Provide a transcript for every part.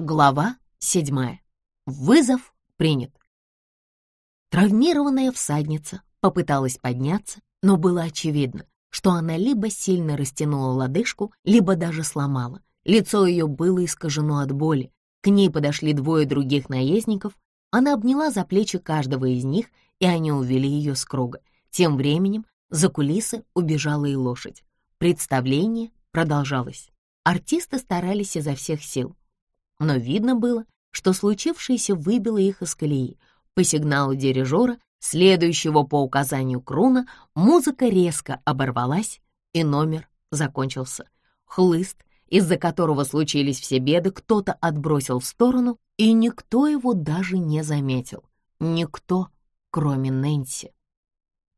Глава седьмая. Вызов принят. Травмированная всадница попыталась подняться, но было очевидно, что она либо сильно растянула лодыжку, либо даже сломала. Лицо ее было искажено от боли. К ней подошли двое других наездников. Она обняла за плечи каждого из них, и они увели ее с круга. Тем временем за кулисы убежала и лошадь. Представление продолжалось. Артисты старались изо всех сил но видно было, что случившееся выбило их из колеи. По сигналу дирижера, следующего по указанию Круна, музыка резко оборвалась, и номер закончился. Хлыст, из-за которого случились все беды, кто-то отбросил в сторону, и никто его даже не заметил. Никто, кроме Нэнси.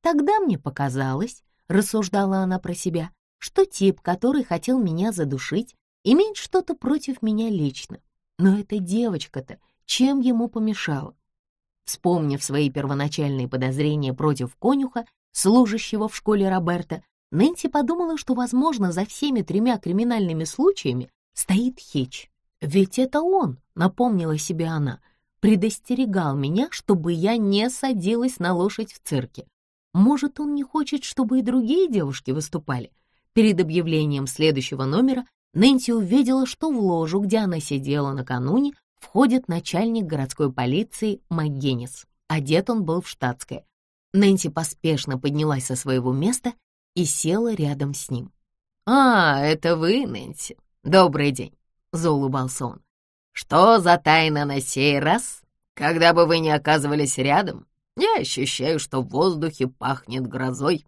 Тогда мне показалось, рассуждала она про себя, что тип, который хотел меня задушить, имеет что-то против меня лично. Но эта девочка-то чем ему помешала? Вспомнив свои первоначальные подозрения против конюха, служащего в школе Роберта, Нэнси подумала, что, возможно, за всеми тремя криминальными случаями стоит Хич. Ведь это он, напомнила себе она, предостерегал меня, чтобы я не садилась на лошадь в цирке. Может, он не хочет, чтобы и другие девушки выступали? Перед объявлением следующего номера Нэнси увидела, что в ложу, где она сидела накануне, входит начальник городской полиции МакГеннис. Одет он был в штатское. Нэнси поспешно поднялась со своего места и села рядом с ним. «А, это вы, Нэнси? Добрый день», — заулыбался он. «Что за тайна на сей раз? Когда бы вы ни оказывались рядом, я ощущаю, что в воздухе пахнет грозой».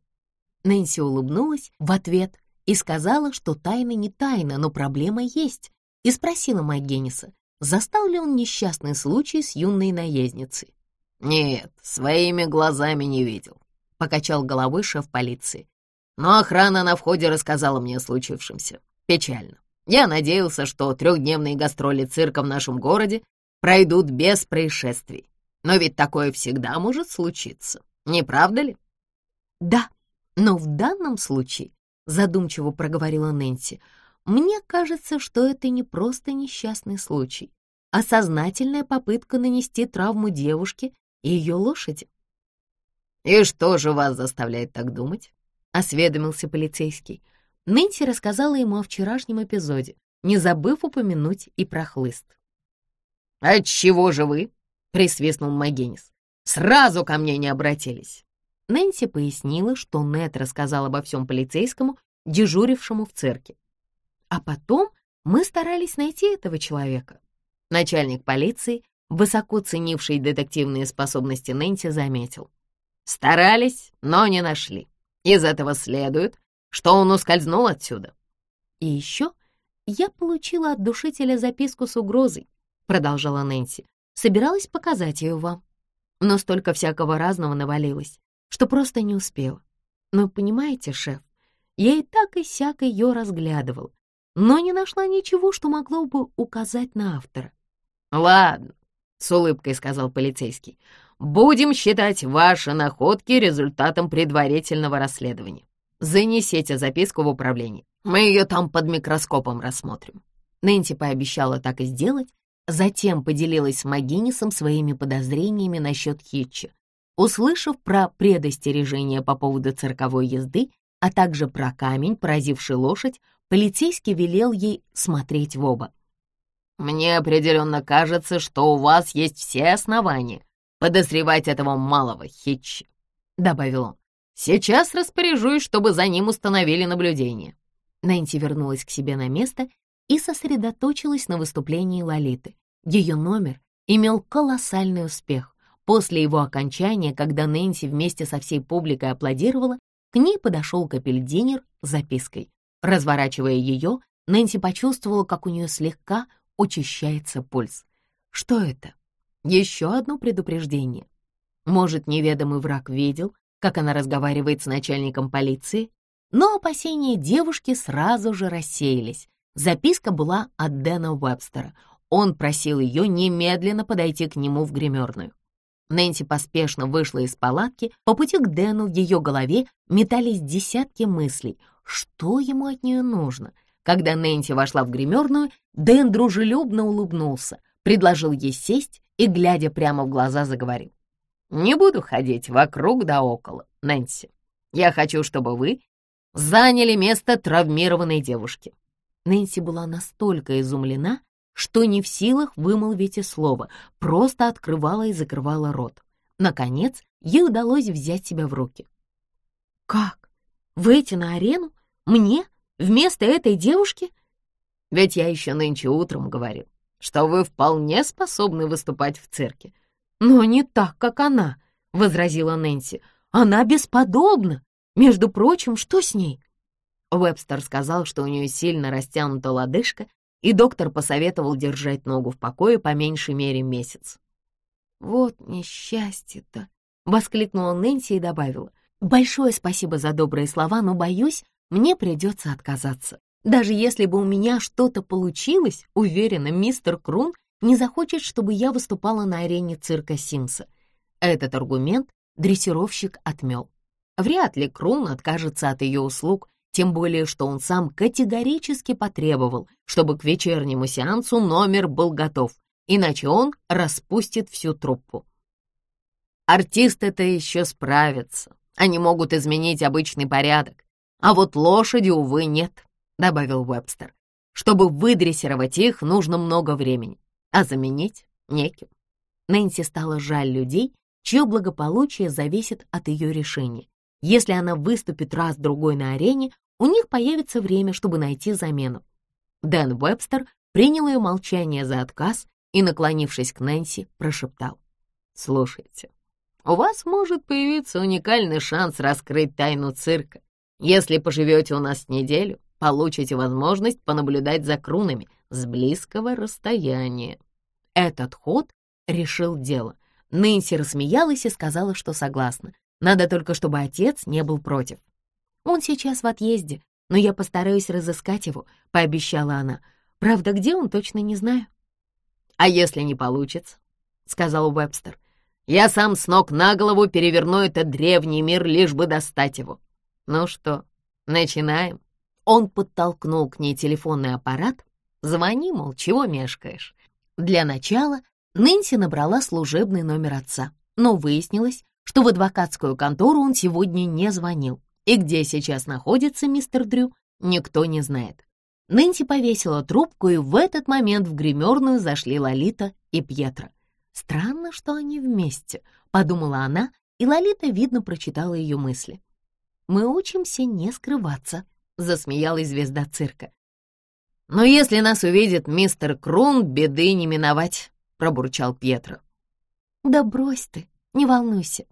Нэнси улыбнулась в ответ и сказала, что тайна не тайна, но проблема есть, и спросила Майгениса, застал ли он несчастный случай с юной наездницей. «Нет, своими глазами не видел», — покачал головой шеф полиции. «Но охрана на входе рассказала мне о случившемся. Печально. Я надеялся, что трехдневные гастроли цирка в нашем городе пройдут без происшествий. Но ведь такое всегда может случиться, не правда ли?» «Да, но в данном случае задумчиво проговорила Нэнси. Мне кажется, что это не просто несчастный случай, а сознательная попытка нанести травму девушке и ее лошади. «И что же вас заставляет так думать?» — осведомился полицейский. Нэнси рассказала ему о вчерашнем эпизоде, не забыв упомянуть и про хлыст. «Отчего же вы?» — присвистнул Магенис. «Сразу ко мне не обратились». Нэнси пояснила, что Нет рассказал обо всем полицейскому, дежурившему в цирке. А потом мы старались найти этого человека. Начальник полиции, высоко ценивший детективные способности Нэнси, заметил. Старались, но не нашли. Из этого следует, что он ускользнул отсюда. И еще я получила от душителя записку с угрозой, продолжала Нэнси. Собиралась показать ее вам. Но столько всякого разного навалилось что просто не успела. Но понимаете, шеф, я и так и сяк ее разглядывал, но не нашла ничего, что могло бы указать на автора. «Ладно», — с улыбкой сказал полицейский, «будем считать ваши находки результатом предварительного расследования. Занесите записку в управление, мы ее там под микроскопом рассмотрим». Нэнси пообещала так и сделать, затем поделилась с Магинисом своими подозрениями насчет Хитча, Услышав про предостережение по поводу цирковой езды, а также про камень, поразивший лошадь, полицейский велел ей смотреть в оба. «Мне определенно кажется, что у вас есть все основания подозревать этого малого Хитча», — добавил он. «Сейчас распоряжусь, чтобы за ним установили наблюдение». Нэнси вернулась к себе на место и сосредоточилась на выступлении Лолиты. Ее номер имел колоссальный успех. После его окончания, когда Нэнси вместе со всей публикой аплодировала, к ней подошел капельдинер с запиской. Разворачивая ее, Нэнси почувствовала, как у нее слегка учащается пульс. Что это? Еще одно предупреждение. Может, неведомый враг видел, как она разговаривает с начальником полиции? Но опасения девушки сразу же рассеялись. Записка была от Дэна Уэбстера. Он просил ее немедленно подойти к нему в гримерную. Нэнси поспешно вышла из палатки. По пути к Дэну в ее голове метались десятки мыслей. Что ему от нее нужно? Когда Нэнси вошла в гримерную, Дэн дружелюбно улыбнулся, предложил ей сесть и, глядя прямо в глаза, заговорил. «Не буду ходить вокруг да около, Нэнси. Я хочу, чтобы вы заняли место травмированной девушки». Нэнси была настолько изумлена, что не в силах вымолвить и слова, просто открывала и закрывала рот. Наконец, ей удалось взять себя в руки. «Как? Выйти на арену? Мне? Вместо этой девушки?» «Ведь я еще нынче утром говорил, что вы вполне способны выступать в цирке». «Но не так, как она», — возразила Нэнси. «Она бесподобна. Между прочим, что с ней?» Вебстер сказал, что у нее сильно растянута лодыжка, и доктор посоветовал держать ногу в покое по меньшей мере месяц. «Вот несчастье-то!» — воскликнула Нэнси и добавила. «Большое спасибо за добрые слова, но, боюсь, мне придется отказаться. Даже если бы у меня что-то получилось, уверена, мистер Крун не захочет, чтобы я выступала на арене цирка Симса». Этот аргумент дрессировщик отмел. Вряд ли Крун откажется от ее услуг, тем более что он сам категорически потребовал, чтобы к вечернему сеансу номер был готов, иначе он распустит всю труппу. Артисты-то еще справятся, они могут изменить обычный порядок, а вот лошади, увы, нет, — добавил Уэбстер. Чтобы выдрессировать их, нужно много времени, а заменить неким. Нэнси стало жаль людей, чье благополучие зависит от ее решения. Если она выступит раз-другой на арене, у них появится время, чтобы найти замену. Дэн Вебстер принял ее молчание за отказ и, наклонившись к Нэнси, прошептал. «Слушайте, у вас может появиться уникальный шанс раскрыть тайну цирка. Если поживете у нас неделю, получите возможность понаблюдать за крунами с близкого расстояния». Этот ход решил дело. Нэнси рассмеялась и сказала, что согласна. Надо только, чтобы отец не был против. Он сейчас в отъезде, но я постараюсь разыскать его», — пообещала она. «Правда, где он, точно не знаю». «А если не получится?» — сказал Уэбстер. «Я сам с ног на голову переверну этот древний мир, лишь бы достать его. Ну что, начинаем?» Он подтолкнул к ней телефонный аппарат. «Звони, мол, чего мешкаешь?» Для начала Нэнси набрала служебный номер отца, но выяснилось, что в адвокатскую контору он сегодня не звонил. И где сейчас находится мистер Дрю, никто не знает. Нэнси повесила трубку, и в этот момент в гримерную зашли Лолита и Пьетро. «Странно, что они вместе», — подумала она, и Лолита, видно, прочитала ее мысли. «Мы учимся не скрываться», — засмеялась звезда цирка. «Но если нас увидит мистер Крун, беды не миновать», — пробурчал Пьетро. «Да брось ты, не волнуйся», —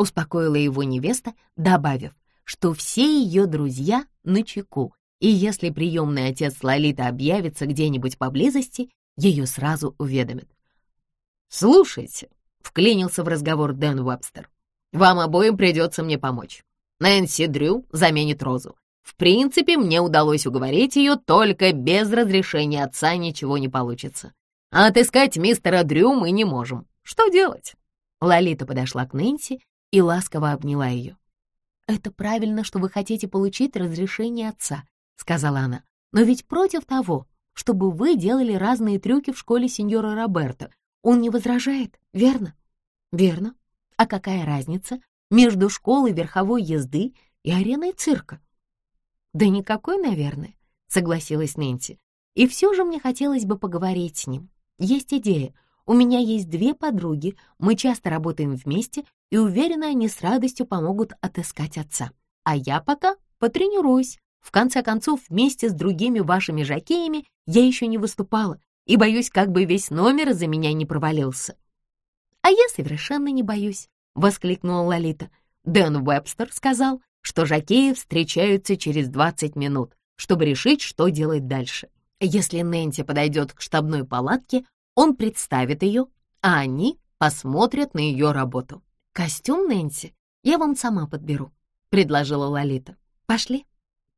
успокоила его невеста, добавив что все ее друзья на чеку, и если приемный отец Лолита объявится где-нибудь поблизости, ее сразу уведомят. «Слушайте», — вклинился в разговор Дэн Уэбстер, «вам обоим придется мне помочь. Нэнси Дрю заменит Розу. В принципе, мне удалось уговорить ее, только без разрешения отца ничего не получится. А отыскать мистера Дрю мы не можем. Что делать?» Лолита подошла к Нэнси и ласково обняла ее. «Это правильно, что вы хотите получить разрешение отца», — сказала она. «Но ведь против того, чтобы вы делали разные трюки в школе сеньора Роберто, он не возражает, верно?» «Верно. А какая разница между школой верховой езды и ареной цирка?» «Да никакой, наверное», — согласилась Нэнси. «И все же мне хотелось бы поговорить с ним. Есть идея. У меня есть две подруги, мы часто работаем вместе, и уверена, они с радостью помогут отыскать отца. А я пока потренируюсь. В конце концов, вместе с другими вашими жакеями я еще не выступала, и боюсь, как бы весь номер за меня не провалился. «А я совершенно не боюсь», — воскликнула Лолита. Дэн Вебстер сказал, что жакеи встречаются через 20 минут, чтобы решить, что делать дальше. Если Нэнси подойдет к штабной палатке, он представит ее, а они посмотрят на ее работу. «Костюм, Нэнси, я вам сама подберу», — предложила Лолита. «Пошли».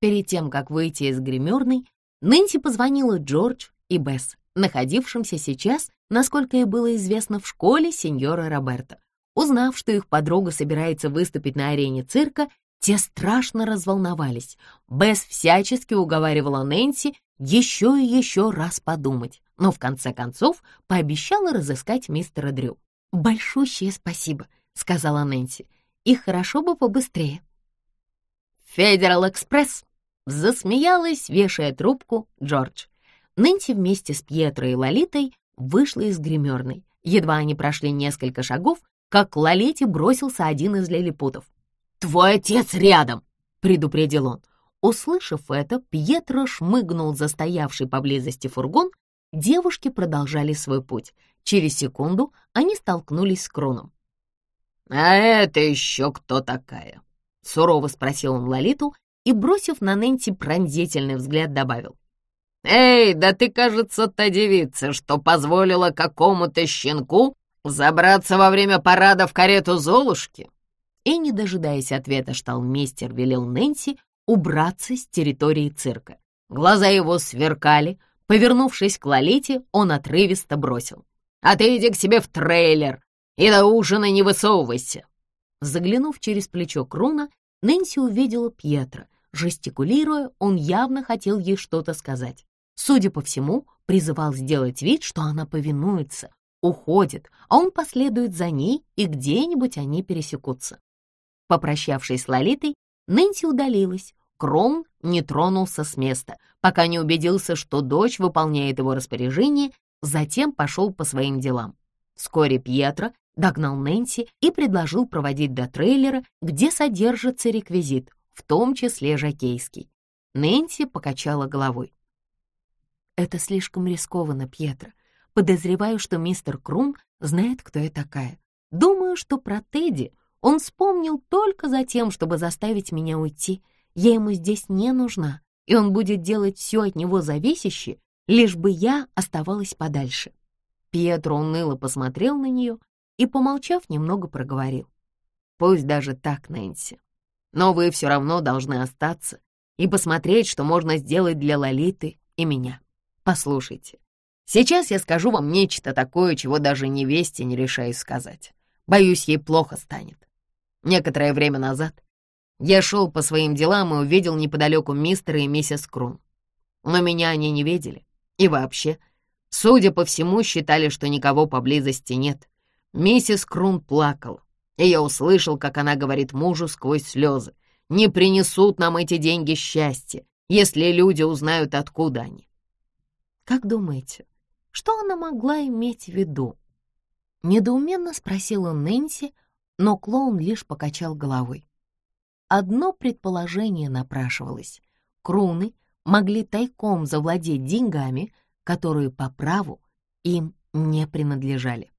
Перед тем, как выйти из гримерной, Нэнси позвонила Джордж и Бесс, находившимся сейчас, насколько ей было известно, в школе сеньора Роберта. Узнав, что их подруга собирается выступить на арене цирка, те страшно разволновались. Бесс всячески уговаривала Нэнси еще и еще раз подумать, но в конце концов пообещала разыскать мистера Дрю. «Большущее спасибо», — сказала Нэнси, — «и хорошо бы побыстрее». «Федерал Экспресс!» — засмеялась, вешая трубку Джордж. Нэнси вместе с Пьетро и Лолитой вышла из гримерной. Едва они прошли несколько шагов, как к Лолите бросился один из лилипутов. «Твой отец рядом!» — предупредил он. Услышав это, Пьетро шмыгнул за стоявший поблизости фургон. Девушки продолжали свой путь. Через секунду они столкнулись с Кроном. «А это еще кто такая?» — сурово спросил он Лолиту и, бросив на Нэнси пронзительный взгляд, добавил. «Эй, да ты, кажется, та девица, что позволила какому-то щенку забраться во время парада в карету Золушки?» И, не дожидаясь ответа, шталмейстер велел Нэнси убраться с территории цирка. Глаза его сверкали. Повернувшись к Лолите, он отрывисто бросил. «А ты иди к себе в трейлер и до ужина не высовывайся!» Заглянув через плечо Круна, Нэнси увидела Пьетро. Жестикулируя, он явно хотел ей что-то сказать. Судя по всему, призывал сделать вид, что она повинуется, уходит, а он последует за ней, и где-нибудь они пересекутся. Попрощавшись с Лолитой, Нэнси удалилась. Кром не тронулся с места, пока не убедился, что дочь выполняет его распоряжение, затем пошел по своим делам. Вскоре Пьетро догнал Нэнси и предложил проводить до трейлера, где содержится реквизит, в том числе жакейский. Нэнси покачала головой. «Это слишком рискованно, Пьетро. Подозреваю, что мистер Крум знает, кто я такая. Думаю, что про Тедди он вспомнил только за тем, чтобы заставить меня уйти. Я ему здесь не нужна, и он будет делать все от него зависящее, лишь бы я оставалась подальше. Пьетро уныло посмотрел на нее и, помолчав, немного проговорил. «Пусть даже так, Нэнси, но вы все равно должны остаться и посмотреть, что можно сделать для Лолиты и меня. Послушайте, сейчас я скажу вам нечто такое, чего даже невесте не решаюсь сказать. Боюсь, ей плохо станет. Некоторое время назад я шел по своим делам и увидел неподалеку мистера и миссис Крун. Но меня они не видели. И вообще, судя по всему, считали, что никого поблизости нет. Миссис Крун плакала, и я услышал, как она говорит мужу сквозь слезы. «Не принесут нам эти деньги счастья, если люди узнают, откуда они». Как думаете, что она могла иметь в виду? Недоуменно спросила Нэнси, но клоун лишь покачал головой. Одно предположение напрашивалось. Круны могли тайком завладеть деньгами, которые по праву им не принадлежали.